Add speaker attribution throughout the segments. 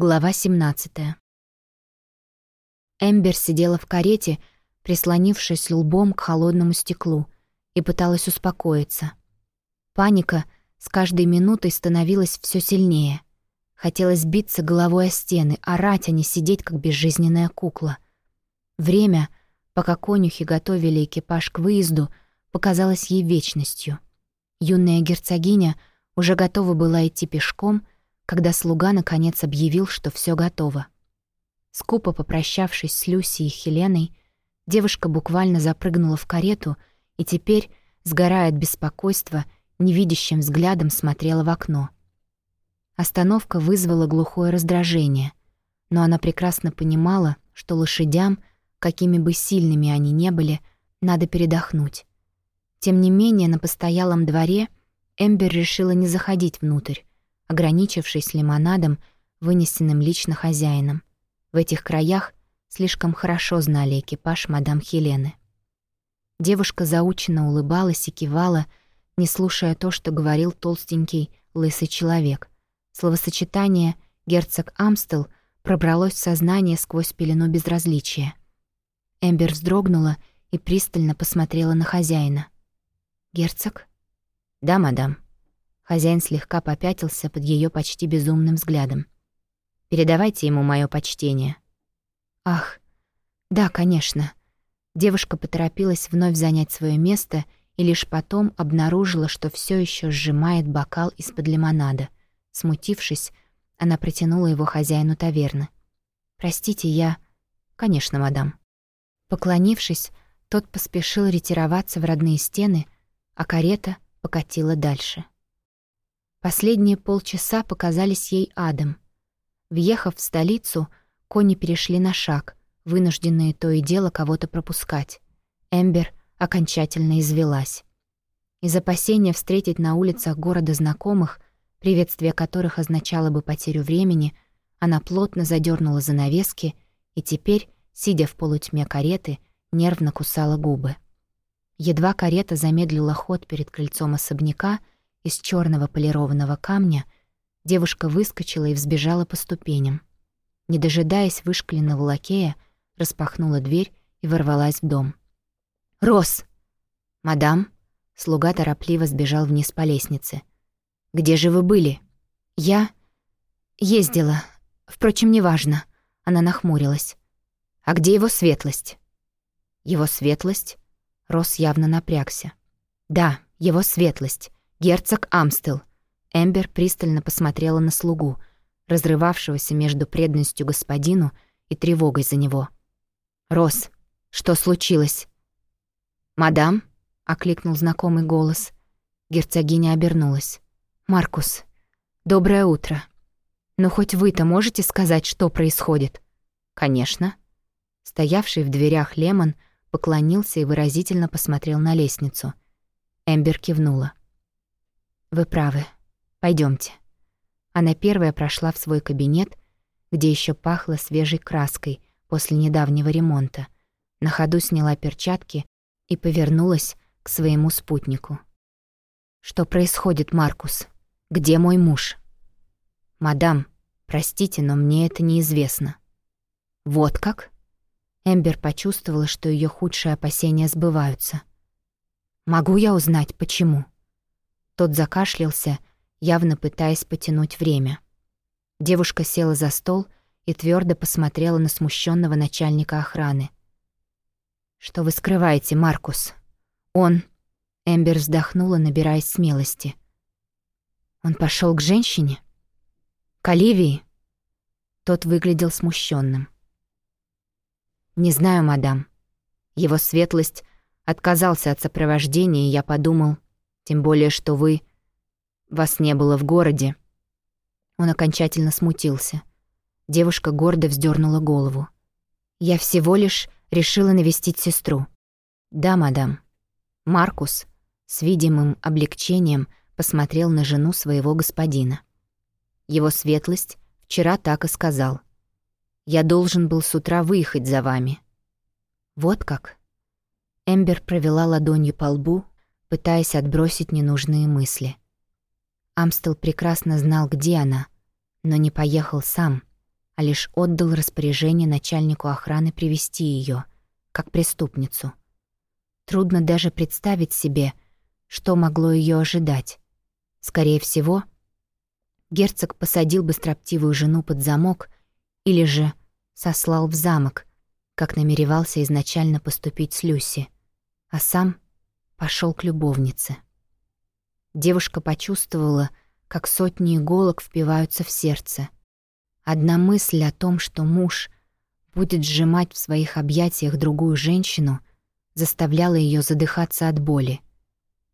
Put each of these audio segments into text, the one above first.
Speaker 1: Глава 17. Эмбер сидела в карете, прислонившись лбом к холодному стеклу, и пыталась успокоиться. Паника с каждой минутой становилась все сильнее. Хотелось биться головой о стены, орать, а не сидеть, как безжизненная кукла. Время, пока конюхи готовили экипаж к выезду, показалось ей вечностью. Юная герцогиня уже готова была идти пешком — когда слуга наконец объявил, что все готово. Скупо попрощавшись с Люси и Хеленой, девушка буквально запрыгнула в карету и теперь, сгорая от беспокойства, невидящим взглядом смотрела в окно. Остановка вызвала глухое раздражение, но она прекрасно понимала, что лошадям, какими бы сильными они не были, надо передохнуть. Тем не менее, на постоялом дворе Эмбер решила не заходить внутрь, ограничившись лимонадом, вынесенным лично хозяином. В этих краях слишком хорошо знали экипаж мадам Хелены. Девушка заученно улыбалась и кивала, не слушая то, что говорил толстенький, лысый человек. Словосочетание «герцог Амстел» пробралось в сознание сквозь пелену безразличия. Эмбер вздрогнула и пристально посмотрела на хозяина. «Герцог?» «Да, мадам», Хозяин слегка попятился под ее почти безумным взглядом. «Передавайте ему мое почтение». «Ах, да, конечно». Девушка поторопилась вновь занять свое место и лишь потом обнаружила, что все еще сжимает бокал из-под лимонада. Смутившись, она протянула его хозяину таверны. «Простите, я...» «Конечно, мадам». Поклонившись, тот поспешил ретироваться в родные стены, а карета покатила дальше. Последние полчаса показались ей адом. Въехав в столицу, кони перешли на шаг, вынужденные то и дело кого-то пропускать. Эмбер окончательно извелась. Из опасения встретить на улицах города знакомых, приветствие которых означало бы потерю времени, она плотно задернула занавески и теперь, сидя в полутьме кареты, нервно кусала губы. Едва карета замедлила ход перед крыльцом особняка — из черного полированного камня, девушка выскочила и взбежала по ступеням. Не дожидаясь вышкаленного лакея, распахнула дверь и ворвалась в дом. «Рос!» «Мадам?» Слуга торопливо сбежал вниз по лестнице. «Где же вы были?» «Я...» «Ездила. Впрочем, неважно». Она нахмурилась. «А где его светлость?» «Его светлость?» Рос явно напрягся. «Да, его светлость. «Герцог Амстел». Эмбер пристально посмотрела на слугу, разрывавшегося между преданностью господину и тревогой за него. «Рос, что случилось?» «Мадам?» — окликнул знакомый голос. Герцогиня обернулась. «Маркус, доброе утро. Но хоть вы-то можете сказать, что происходит?» «Конечно». Стоявший в дверях Лемон поклонился и выразительно посмотрел на лестницу. Эмбер кивнула. «Вы правы. Пойдемте. Она первая прошла в свой кабинет, где еще пахло свежей краской после недавнего ремонта. На ходу сняла перчатки и повернулась к своему спутнику. «Что происходит, Маркус? Где мой муж?» «Мадам, простите, но мне это неизвестно». «Вот как?» Эмбер почувствовала, что ее худшие опасения сбываются. «Могу я узнать, почему?» Тот закашлялся, явно пытаясь потянуть время. Девушка села за стол и твердо посмотрела на смущенного начальника охраны. «Что вы скрываете, Маркус?» «Он...» Эмбер вздохнула, набираясь смелости. «Он пошел к женщине?» «К Оливии?» Тот выглядел смущенным. «Не знаю, мадам. Его светлость отказался от сопровождения, и я подумал, тем более, что вы... Вас не было в городе». Он окончательно смутился. Девушка гордо вздернула голову. «Я всего лишь решила навестить сестру». «Да, мадам». Маркус с видимым облегчением посмотрел на жену своего господина. Его светлость вчера так и сказал. «Я должен был с утра выехать за вами». «Вот как?» Эмбер провела ладонью по лбу, пытаясь отбросить ненужные мысли. Амстел прекрасно знал, где она, но не поехал сам, а лишь отдал распоряжение начальнику охраны привести ее, как преступницу. Трудно даже представить себе, что могло ее ожидать. Скорее всего, герцог посадил бы строптивую жену под замок или же сослал в замок, как намеревался изначально поступить с Люси, а сам пошел к любовнице. Девушка почувствовала, как сотни иголок впиваются в сердце. Одна мысль о том, что муж будет сжимать в своих объятиях другую женщину, заставляла ее задыхаться от боли.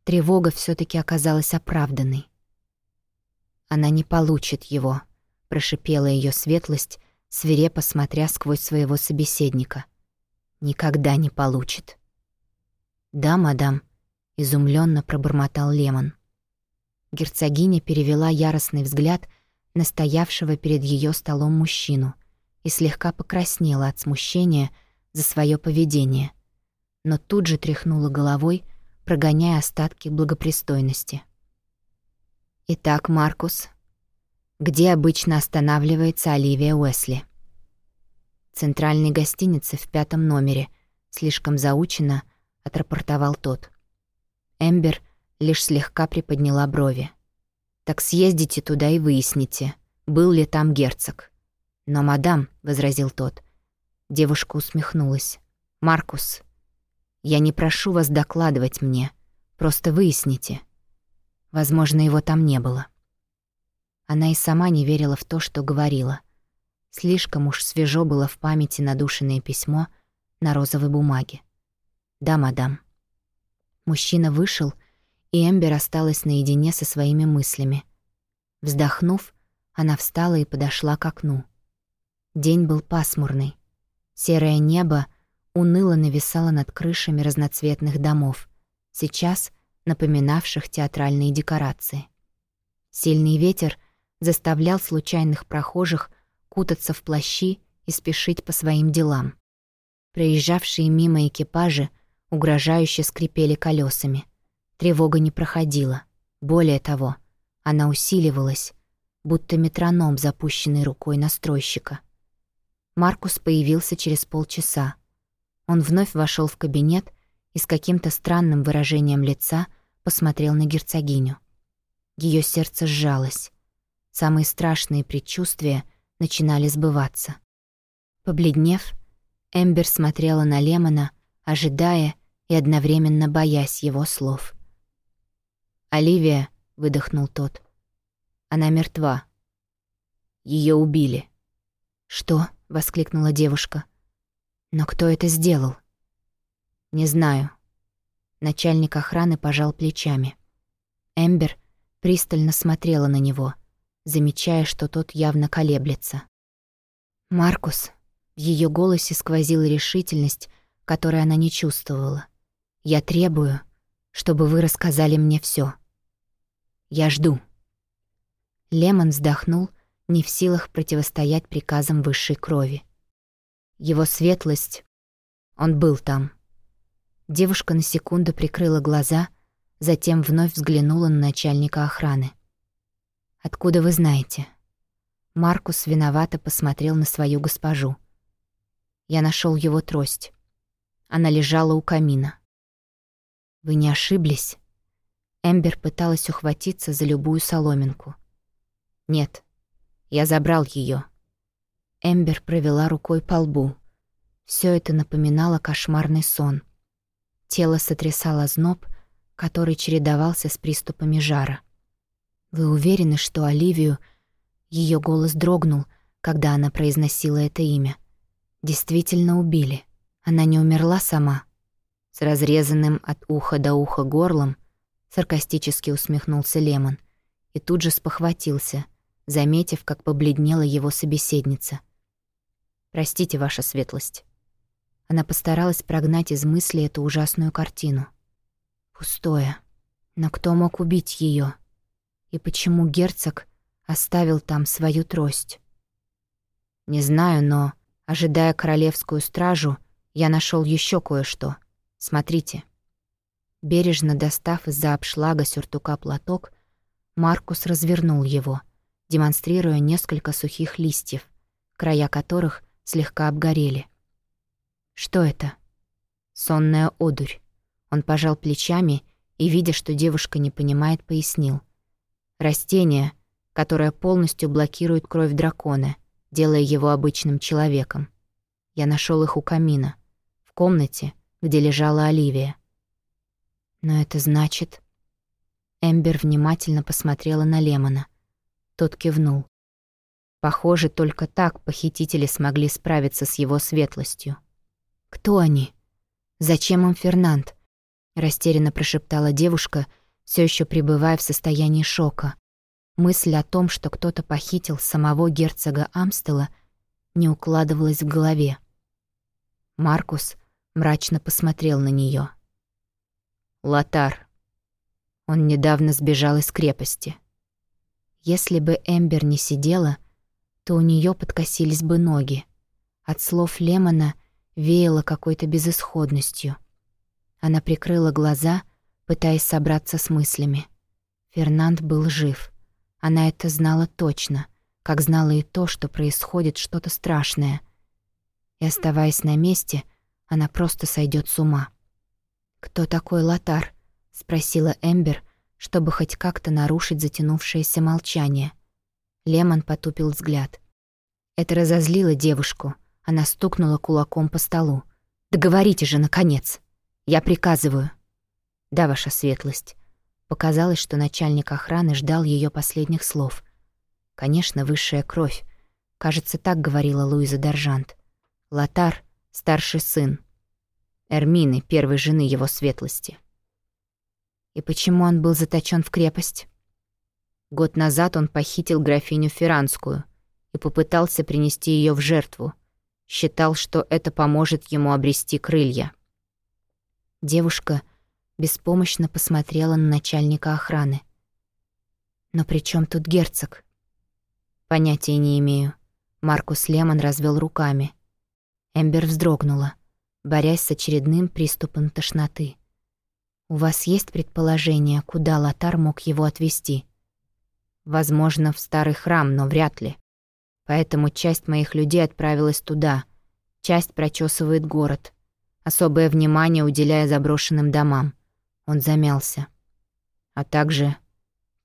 Speaker 1: Тревога все таки оказалась оправданной. «Она не получит его», — прошипела ее светлость, свирепо смотря сквозь своего собеседника. «Никогда не получит». «Да, мадам», — изумленно пробормотал Лемон. Герцогиня перевела яростный взгляд на стоявшего перед ее столом мужчину и слегка покраснела от смущения за свое поведение, но тут же тряхнула головой, прогоняя остатки благопристойности. «Итак, Маркус, где обычно останавливается Оливия Уэсли?» «Центральной гостинице в пятом номере», слишком заучено, отрапортовал тот. Эмбер — лишь слегка приподняла брови. «Так съездите туда и выясните, был ли там герцог». «Но, мадам», — возразил тот. Девушка усмехнулась. «Маркус, я не прошу вас докладывать мне, просто выясните. Возможно, его там не было». Она и сама не верила в то, что говорила. Слишком уж свежо было в памяти надушенное письмо на розовой бумаге. «Да, мадам». Мужчина вышел и Эмбер осталась наедине со своими мыслями. Вздохнув, она встала и подошла к окну. День был пасмурный. Серое небо уныло нависало над крышами разноцветных домов, сейчас напоминавших театральные декорации. Сильный ветер заставлял случайных прохожих кутаться в плащи и спешить по своим делам. Проезжавшие мимо экипажи угрожающе скрипели колесами. Тревога не проходила. Более того, она усиливалась, будто метроном, запущенный рукой настройщика. Маркус появился через полчаса. Он вновь вошел в кабинет и с каким-то странным выражением лица посмотрел на герцогиню. Ее сердце сжалось. Самые страшные предчувствия начинали сбываться. Побледнев, Эмбер смотрела на Лемона, ожидая и одновременно боясь его слов. «Оливия», — выдохнул тот. «Она мертва. Ее убили». «Что?» — воскликнула девушка. «Но кто это сделал?» «Не знаю». Начальник охраны пожал плечами. Эмбер пристально смотрела на него, замечая, что тот явно колеблется. «Маркус», — в ее голосе сквозила решительность, которой она не чувствовала. «Я требую, чтобы вы рассказали мне все. Я жду». Лемон вздохнул, не в силах противостоять приказам высшей крови. Его светлость... Он был там. Девушка на секунду прикрыла глаза, затем вновь взглянула на начальника охраны. «Откуда вы знаете?» Маркус виновато посмотрел на свою госпожу. Я нашел его трость. Она лежала у камина. «Вы не ошиблись?» Эмбер пыталась ухватиться за любую соломинку. «Нет, я забрал ее. Эмбер провела рукой по лбу. Все это напоминало кошмарный сон. Тело сотрясало зноб, который чередовался с приступами жара. «Вы уверены, что Оливию...» Ее голос дрогнул, когда она произносила это имя. «Действительно убили. Она не умерла сама». С разрезанным от уха до уха горлом Саркастически усмехнулся Лемон и тут же спохватился, заметив, как побледнела его собеседница. «Простите, ваша светлость». Она постаралась прогнать из мысли эту ужасную картину. Пустое. Но кто мог убить ее? И почему герцог оставил там свою трость? Не знаю, но, ожидая королевскую стражу, я нашел еще кое-что. Смотрите. Бережно достав из-за обшлага сюртука платок, Маркус развернул его, демонстрируя несколько сухих листьев, края которых слегка обгорели. «Что это?» «Сонная одурь». Он пожал плечами и, видя, что девушка не понимает, пояснил. «Растение, которое полностью блокирует кровь дракона, делая его обычным человеком. Я нашел их у камина, в комнате, где лежала Оливия. Но это значит... Эмбер внимательно посмотрела на Лемона. Тот кивнул. Похоже, только так похитители смогли справиться с его светлостью. «Кто они? Зачем им Фернанд?» Растерянно прошептала девушка, все еще пребывая в состоянии шока. Мысль о том, что кто-то похитил самого герцога Амстела, не укладывалась в голове. Маркус мрачно посмотрел на нее. Лотар. Он недавно сбежал из крепости. Если бы Эмбер не сидела, то у нее подкосились бы ноги. От слов Лемона веяло какой-то безысходностью. Она прикрыла глаза, пытаясь собраться с мыслями. Фернанд был жив. Она это знала точно, как знала и то, что происходит что-то страшное. И оставаясь на месте, она просто сойдет с ума. «Кто такой Лотар?» — спросила Эмбер, чтобы хоть как-то нарушить затянувшееся молчание. Лемон потупил взгляд. Это разозлило девушку. Она стукнула кулаком по столу. «Договорите же, наконец! Я приказываю!» «Да, ваша светлость». Показалось, что начальник охраны ждал ее последних слов. Конечно, высшая кровь. Кажется, так говорила Луиза Доржант. Лотар — старший сын. Эрмины, первой жены его светлости. И почему он был заточен в крепость? Год назад он похитил графиню Ферранскую и попытался принести ее в жертву. Считал, что это поможет ему обрести крылья. Девушка беспомощно посмотрела на начальника охраны. «Но при чем тут герцог?» «Понятия не имею». Маркус Лемон развел руками. Эмбер вздрогнула борясь с очередным приступом тошноты. «У вас есть предположение, куда Лотар мог его отвезти?» «Возможно, в старый храм, но вряд ли. Поэтому часть моих людей отправилась туда, часть прочесывает город, особое внимание уделяя заброшенным домам». Он замялся. «А также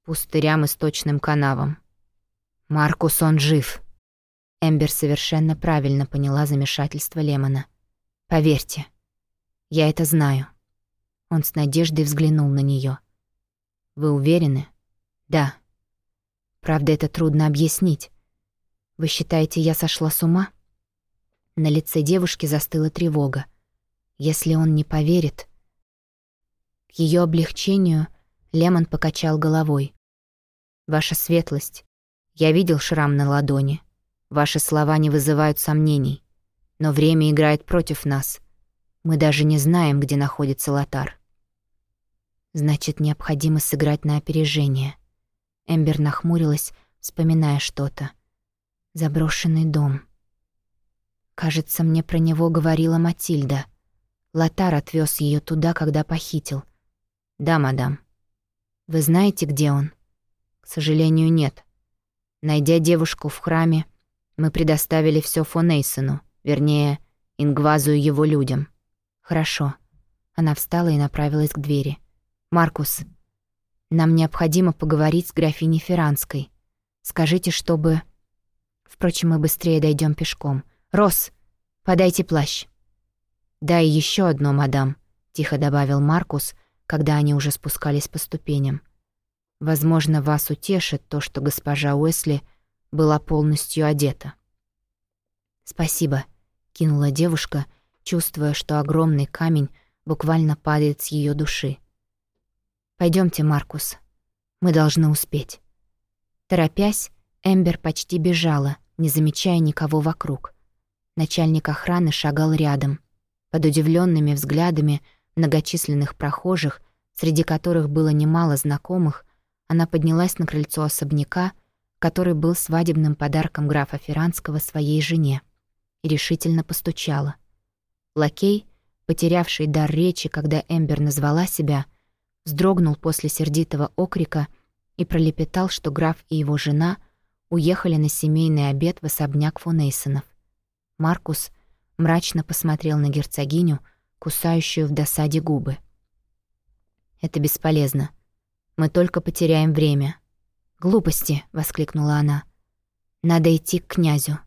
Speaker 1: пустырям и сточным канавам. Маркус, он жив!» Эмбер совершенно правильно поняла замешательство Лемона. Поверьте, я это знаю. Он с надеждой взглянул на нее. Вы уверены? Да. Правда, это трудно объяснить. Вы считаете, я сошла с ума? На лице девушки застыла тревога. Если он не поверит... К ее облегчению Лемон покачал головой. «Ваша светлость, я видел шрам на ладони. Ваши слова не вызывают сомнений. Но время играет против нас. Мы даже не знаем, где находится Лотар. Значит, необходимо сыграть на опережение. Эмбер нахмурилась, вспоминая что-то. Заброшенный дом. Кажется, мне про него говорила Матильда. Лотар отвез ее туда, когда похитил. Да, мадам. Вы знаете, где он? К сожалению, нет. Найдя девушку в храме, мы предоставили все Фонейсону. Вернее, Ингвазу и его людям. Хорошо. Она встала и направилась к двери. «Маркус, нам необходимо поговорить с графиней Ферранской. Скажите, чтобы... Впрочем, мы быстрее дойдем пешком. Рос, подайте плащ». «Да, и еще одно, мадам», — тихо добавил Маркус, когда они уже спускались по ступеням. «Возможно, вас утешит то, что госпожа Уэсли была полностью одета». «Спасибо», — кинула девушка, чувствуя, что огромный камень буквально падает с ее души. Пойдемте, Маркус. Мы должны успеть». Торопясь, Эмбер почти бежала, не замечая никого вокруг. Начальник охраны шагал рядом. Под удивленными взглядами многочисленных прохожих, среди которых было немало знакомых, она поднялась на крыльцо особняка, который был свадебным подарком графа Ферранского своей жене и решительно постучала. Лакей, потерявший дар речи, когда Эмбер назвала себя, вздрогнул после сердитого окрика и пролепетал, что граф и его жена уехали на семейный обед в особняк фон Эйсонов. Маркус мрачно посмотрел на герцогиню, кусающую в досаде губы. «Это бесполезно. Мы только потеряем время». «Глупости!» — воскликнула она. «Надо идти к князю».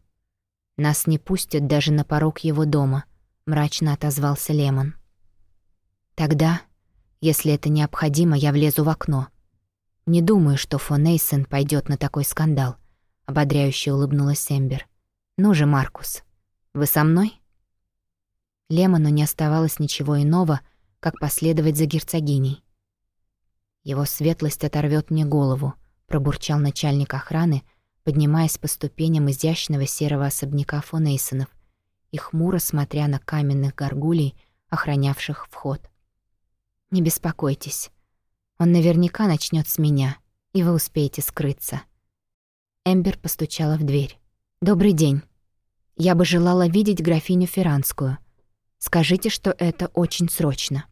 Speaker 1: «Нас не пустят даже на порог его дома», — мрачно отозвался Лемон. «Тогда, если это необходимо, я влезу в окно. Не думаю, что фон Эйсен пойдет на такой скандал», — ободряюще улыбнулась Эмбер. «Ну же, Маркус, вы со мной?» Лемону не оставалось ничего иного, как последовать за герцогиней. «Его светлость оторвет мне голову», — пробурчал начальник охраны, поднимаясь по ступеням изящного серого особняка фон Эйсонов и хмуро смотря на каменных горгулей, охранявших вход. «Не беспокойтесь. Он наверняка начнет с меня, и вы успеете скрыться». Эмбер постучала в дверь. «Добрый день. Я бы желала видеть графиню Ферранскую. Скажите, что это очень срочно».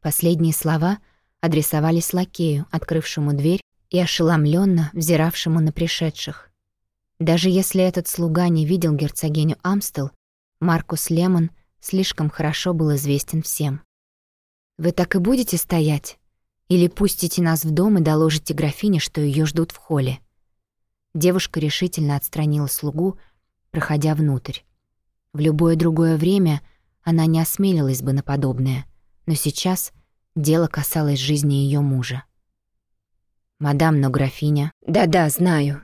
Speaker 1: Последние слова адресовались лакею, открывшему дверь и ошеломленно взиравшему на пришедших. Даже если этот слуга не видел герцогиню Амстел, Маркус Лемон слишком хорошо был известен всем. «Вы так и будете стоять? Или пустите нас в дом и доложите графине, что ее ждут в холле?» Девушка решительно отстранила слугу, проходя внутрь. В любое другое время — она не осмелилась бы на подобное, но сейчас дело касалось жизни ее мужа. «Мадам, но графиня...» «Да-да, знаю».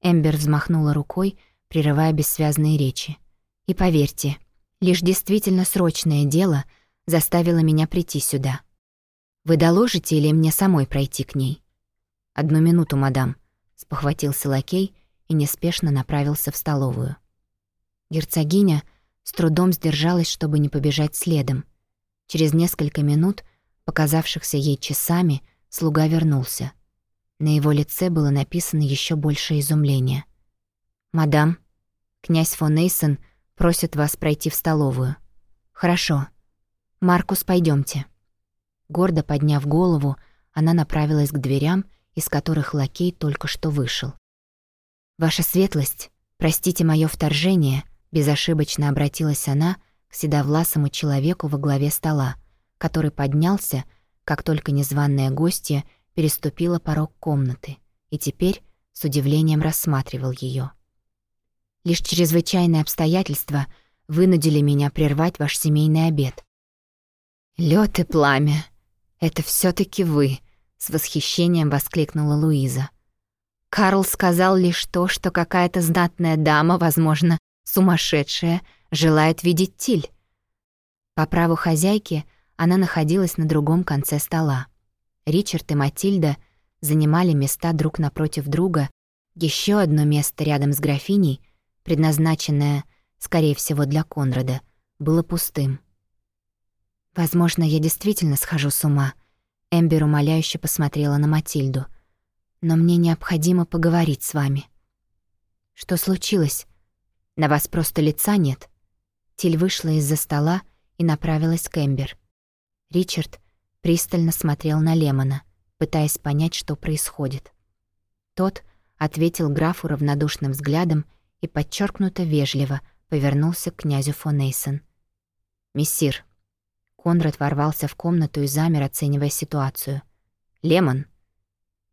Speaker 1: Эмбер взмахнула рукой, прерывая бессвязные речи. «И поверьте, лишь действительно срочное дело заставило меня прийти сюда. Вы доложите или мне самой пройти к ней?» «Одну минуту, мадам», — спохватился лакей и неспешно направился в столовую. Герцогиня с трудом сдержалась, чтобы не побежать следом. Через несколько минут, показавшихся ей часами, слуга вернулся. На его лице было написано еще больше изумления. «Мадам, князь фон Эйсон просит вас пройти в столовую». «Хорошо. Маркус, пойдемте. Гордо подняв голову, она направилась к дверям, из которых лакей только что вышел. «Ваша светлость, простите мое вторжение», Безошибочно обратилась она к седовласому человеку во главе стола, который поднялся, как только незваная гостья переступила порог комнаты и теперь с удивлением рассматривал ее. «Лишь чрезвычайные обстоятельства вынудили меня прервать ваш семейный обед». «Лёд и пламя! Это все таки вы!» — с восхищением воскликнула Луиза. Карл сказал лишь то, что какая-то знатная дама, возможно, Сумасшедшая желает видеть Тиль. По праву хозяйки она находилась на другом конце стола. Ричард и Матильда занимали места друг напротив друга. Еще одно место рядом с графиней, предназначенное, скорее всего, для Конрада, было пустым. «Возможно, я действительно схожу с ума», — Эмбер умоляюще посмотрела на Матильду. «Но мне необходимо поговорить с вами». «Что случилось?» На вас просто лица нет». Тиль вышла из-за стола и направилась к Эмбер. Ричард пристально смотрел на Лемона, пытаясь понять, что происходит. Тот ответил графу равнодушным взглядом и подчеркнуто вежливо повернулся к князю фон Эйсон. «Мессир». Конрад ворвался в комнату и замер, оценивая ситуацию. «Лемон,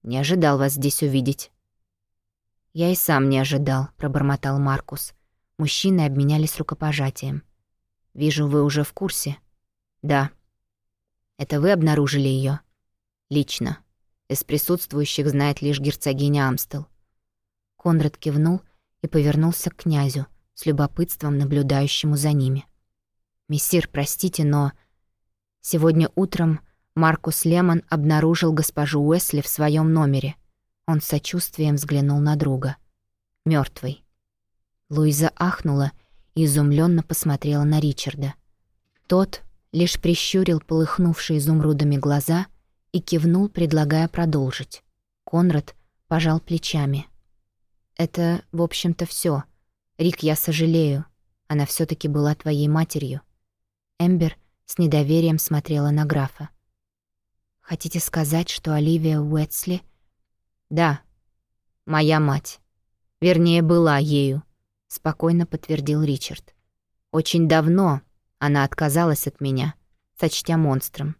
Speaker 1: не ожидал вас здесь увидеть». «Я и сам не ожидал», — пробормотал Маркус. Мужчины обменялись рукопожатием. «Вижу, вы уже в курсе». «Да». «Это вы обнаружили ее? «Лично. Из присутствующих знает лишь герцогиня Амстел». Конрад кивнул и повернулся к князю, с любопытством наблюдающему за ними. «Мессир, простите, но...» Сегодня утром Маркус Лемон обнаружил госпожу Уэсли в своем номере. Он с сочувствием взглянул на друга. Мертвый. Луиза ахнула и изумленно посмотрела на Ричарда. Тот лишь прищурил полыхнувшие изумрудами глаза и кивнул, предлагая продолжить. Конрад пожал плечами. «Это, в общем-то, все. Рик, я сожалею. Она все таки была твоей матерью». Эмбер с недоверием смотрела на графа. «Хотите сказать, что Оливия Уэтсли...» «Да. «Моя мать. Вернее, была ею», — спокойно подтвердил Ричард. «Очень давно она отказалась от меня, сочтя монстром».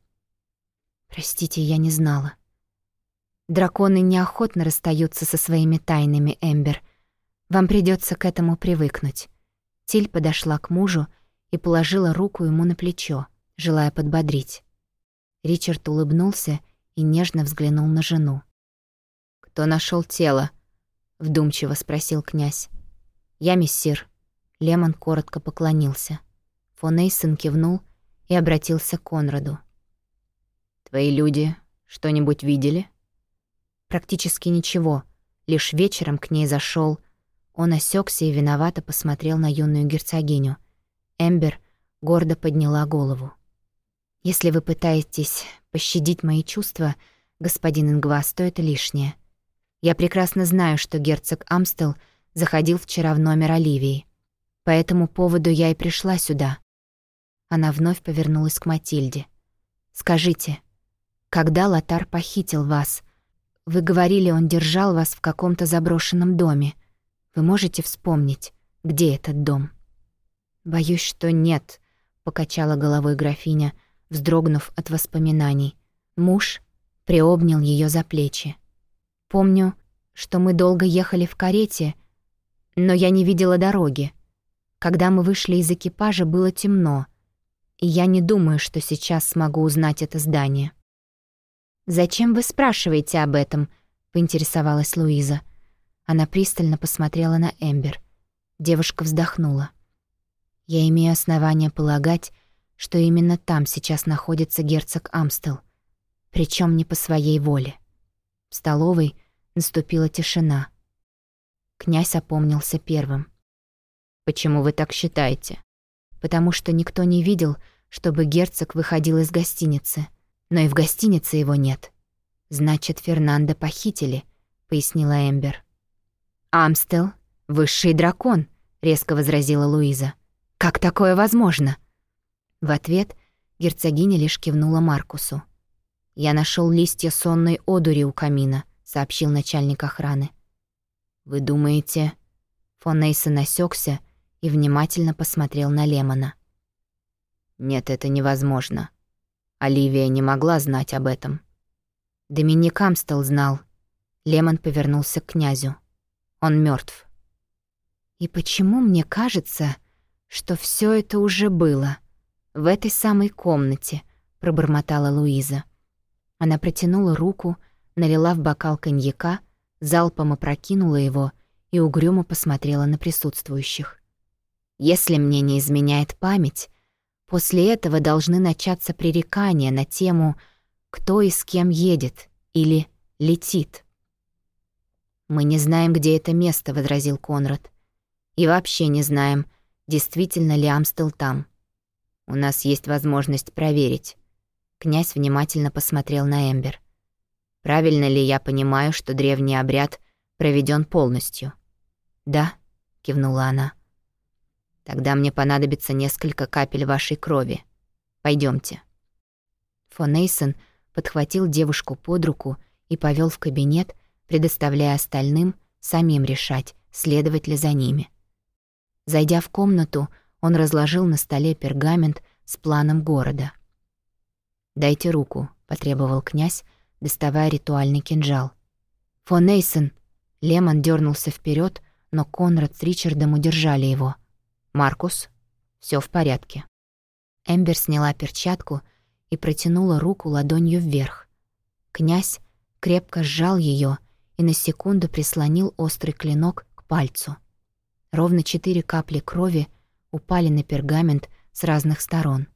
Speaker 1: «Простите, я не знала». «Драконы неохотно расстаются со своими тайнами, Эмбер. Вам придется к этому привыкнуть». Тиль подошла к мужу и положила руку ему на плечо, желая подбодрить. Ричард улыбнулся и нежно взглянул на жену. «Кто нашел тело?» — вдумчиво спросил князь. «Я мессир». Лемон коротко поклонился. Фон Эйсон кивнул и обратился к Конраду. «Твои люди что-нибудь видели?» «Практически ничего. Лишь вечером к ней зашел. Он осекся и виновато посмотрел на юную герцогиню. Эмбер гордо подняла голову. «Если вы пытаетесь пощадить мои чувства, господин Ингвас, то это лишнее. Я прекрасно знаю, что герцог Амстел заходил вчера в номер Оливии. По этому поводу я и пришла сюда». Она вновь повернулась к Матильде. «Скажите, когда Лотар похитил вас? Вы говорили, он держал вас в каком-то заброшенном доме. Вы можете вспомнить, где этот дом?» «Боюсь, что нет», — покачала головой графиня, вздрогнув от воспоминаний. Муж приобнял ее за плечи. «Помню, что мы долго ехали в карете, но я не видела дороги. Когда мы вышли из экипажа, было темно, и я не думаю, что сейчас смогу узнать это здание». «Зачем вы спрашиваете об этом?» — поинтересовалась Луиза. Она пристально посмотрела на Эмбер. Девушка вздохнула. «Я имею основания полагать, что именно там сейчас находится герцог Амстел, причем не по своей воле». В столовой наступила тишина. Князь опомнился первым. «Почему вы так считаете?» «Потому что никто не видел, чтобы герцог выходил из гостиницы, но и в гостинице его нет. Значит, Фернандо похитили», — пояснила Эмбер. «Амстел — высший дракон», — резко возразила Луиза. «Как такое возможно?» В ответ герцогиня лишь кивнула Маркусу. «Я нашел листья сонной одури у камина», — сообщил начальник охраны. «Вы думаете...» Фон Нейсон осекся и внимательно посмотрел на Лемона. «Нет, это невозможно. Оливия не могла знать об этом». Доминик Амстел знал. Лемон повернулся к князю. Он мертв. И почему мне кажется, что все это уже было в этой самой комнате, пробормотала Луиза. Она протянула руку, налила в бокал коньяка, залпом опрокинула его и угрюмо посмотрела на присутствующих. Если мне не изменяет память, после этого должны начаться пререкания на тему «кто и с кем едет» или «летит». «Мы не знаем, где это место», — возразил Конрад. «И вообще не знаем, действительно ли Амстел там. У нас есть возможность проверить». Князь внимательно посмотрел на Эмбер. «Правильно ли я понимаю, что древний обряд проведен полностью?» «Да», — кивнула она. «Тогда мне понадобится несколько капель вашей крови. Пойдемте. Фон Эйсон подхватил девушку под руку и повел в кабинет, предоставляя остальным самим решать, следовать ли за ними. Зайдя в комнату, он разложил на столе пергамент с планом города. «Дайте руку», — потребовал князь, доставая ритуальный кинжал. «Фон Эйсон!» Лемон дернулся вперед, но Конрад с Ричардом удержали его. «Маркус, все в порядке». Эмбер сняла перчатку и протянула руку ладонью вверх. Князь крепко сжал ее и на секунду прислонил острый клинок к пальцу. Ровно четыре капли крови упали на пергамент с разных сторон.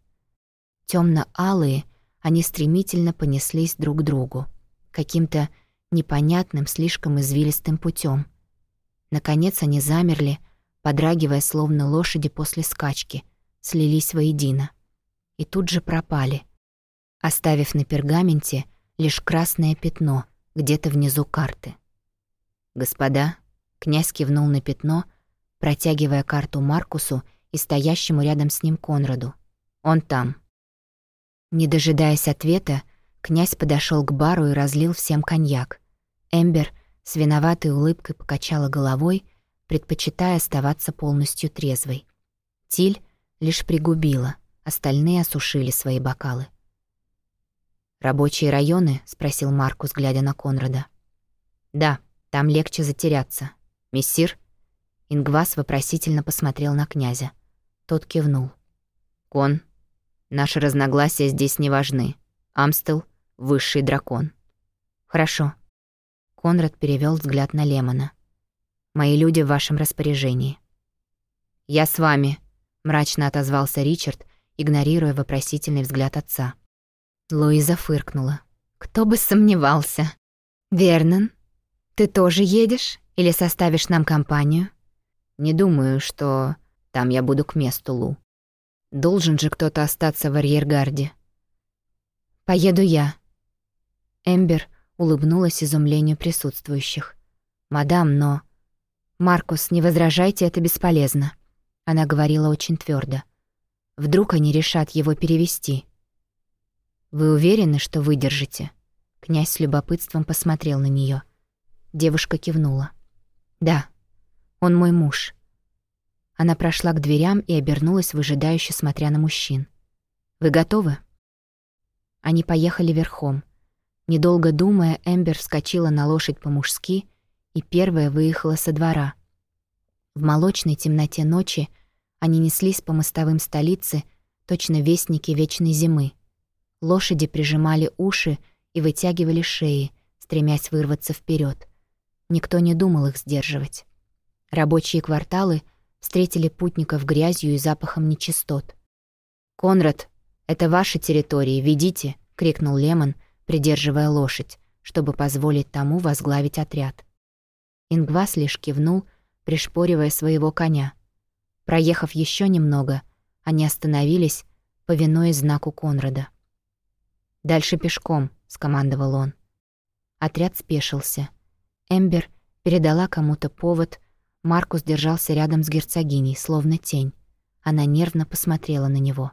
Speaker 1: Темно-алые, они стремительно понеслись друг к другу, каким-то непонятным, слишком извилистым путем. Наконец они замерли, подрагивая, словно лошади после скачки, слились воедино. И тут же пропали, оставив на пергаменте лишь красное пятно — где-то внизу карты. «Господа», — князь кивнул на пятно, протягивая карту Маркусу и стоящему рядом с ним Конраду. «Он там». Не дожидаясь ответа, князь подошел к бару и разлил всем коньяк. Эмбер с виноватой улыбкой покачала головой, предпочитая оставаться полностью трезвой. Тиль лишь пригубила, остальные осушили свои бокалы. «Рабочие районы?» — спросил Маркус, глядя на Конрада. «Да, там легче затеряться. Мессир?» Ингвас вопросительно посмотрел на князя. Тот кивнул. «Кон, наши разногласия здесь не важны. Амстел — высший дракон». «Хорошо». Конрад перевел взгляд на Лемона. «Мои люди в вашем распоряжении». «Я с вами», — мрачно отозвался Ричард, игнорируя вопросительный взгляд отца. Луиза фыркнула. «Кто бы сомневался. Вернон, ты тоже едешь или составишь нам компанию?» «Не думаю, что там я буду к месту, Лу. Должен же кто-то остаться в арьергарде». «Поеду я». Эмбер улыбнулась изумлению присутствующих. «Мадам, но...» «Маркус, не возражайте, это бесполезно». Она говорила очень твердо. «Вдруг они решат его перевести. «Вы уверены, что выдержите?» Князь с любопытством посмотрел на нее. Девушка кивнула. «Да, он мой муж». Она прошла к дверям и обернулась, выжидающе смотря на мужчин. «Вы готовы?» Они поехали верхом. Недолго думая, Эмбер вскочила на лошадь по-мужски и первая выехала со двора. В молочной темноте ночи они неслись по мостовым столицы, точно вестники вечной зимы. Лошади прижимали уши и вытягивали шеи, стремясь вырваться вперед. Никто не думал их сдерживать. Рабочие кварталы встретили путников грязью и запахом нечистот. «Конрад, это ваша территория, ведите!» — крикнул Лемон, придерживая лошадь, чтобы позволить тому возглавить отряд. Ингвас лишь кивнул, пришпоривая своего коня. Проехав еще немного, они остановились, повинуясь знаку Конрада. «Дальше пешком», — скомандовал он. Отряд спешился. Эмбер передала кому-то повод. Маркус держался рядом с герцогиней, словно тень. Она нервно посмотрела на него.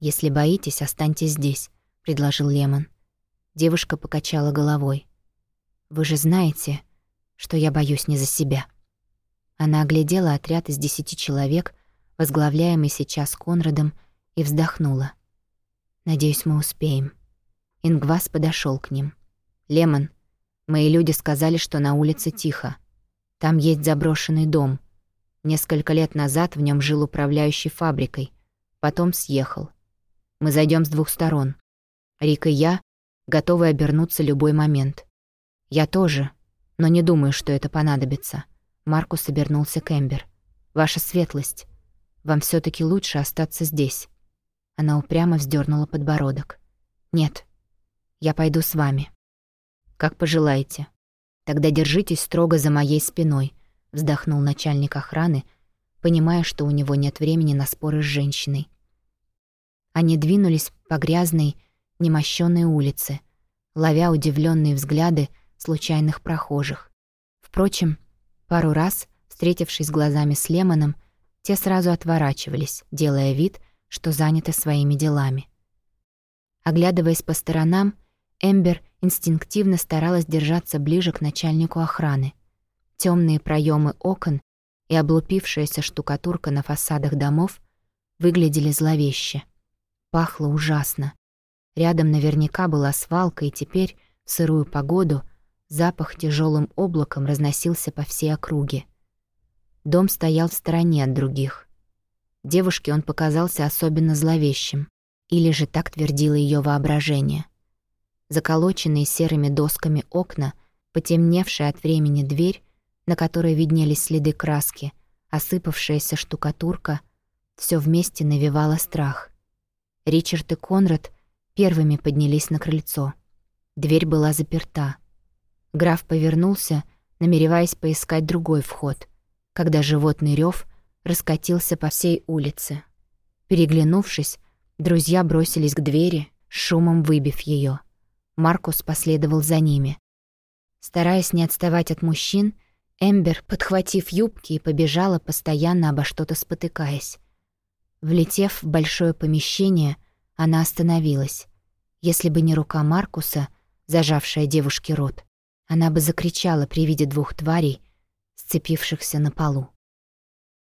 Speaker 1: «Если боитесь, останьтесь здесь», — предложил Лемон. Девушка покачала головой. «Вы же знаете, что я боюсь не за себя». Она оглядела отряд из десяти человек, возглавляемый сейчас Конрадом, и вздохнула. Надеюсь, мы успеем. Ингвас подошел к ним. Лемон, мои люди сказали, что на улице тихо. Там есть заброшенный дом. Несколько лет назад в нем жил управляющий фабрикой. Потом съехал. Мы зайдем с двух сторон. Рик и я готовы обернуться любой момент. Я тоже, но не думаю, что это понадобится. Маркус обернулся к Эмбер. Ваша светлость, вам все таки лучше остаться здесь. Она упрямо вздернула подбородок. «Нет, я пойду с вами». «Как пожелаете. Тогда держитесь строго за моей спиной», — вздохнул начальник охраны, понимая, что у него нет времени на споры с женщиной. Они двинулись по грязной, немощенной улице, ловя удивленные взгляды случайных прохожих. Впрочем, пару раз, встретившись глазами с Лемоном, те сразу отворачивались, делая вид, что заняты своими делами. Оглядываясь по сторонам, Эмбер инстинктивно старалась держаться ближе к начальнику охраны. Темные проемы окон и облупившаяся штукатурка на фасадах домов выглядели зловеще. Пахло ужасно. Рядом наверняка была свалка, и теперь, в сырую погоду, запах тяжелым облаком разносился по всей округе. Дом стоял в стороне от других. Девушке он показался особенно зловещим. Или же так твердило ее воображение. Заколоченные серыми досками окна, потемневшая от времени дверь, на которой виднелись следы краски, осыпавшаяся штукатурка, все вместе навевало страх. Ричард и Конрад первыми поднялись на крыльцо. Дверь была заперта. Граф повернулся, намереваясь поискать другой вход, когда животный рев раскатился по всей улице. Переглянувшись, друзья бросились к двери, шумом выбив ее. Маркус последовал за ними. Стараясь не отставать от мужчин, Эмбер, подхватив юбки, побежала, постоянно обо что-то спотыкаясь. Влетев в большое помещение, она остановилась. Если бы не рука Маркуса, зажавшая девушке рот, она бы закричала при виде двух тварей, сцепившихся на полу.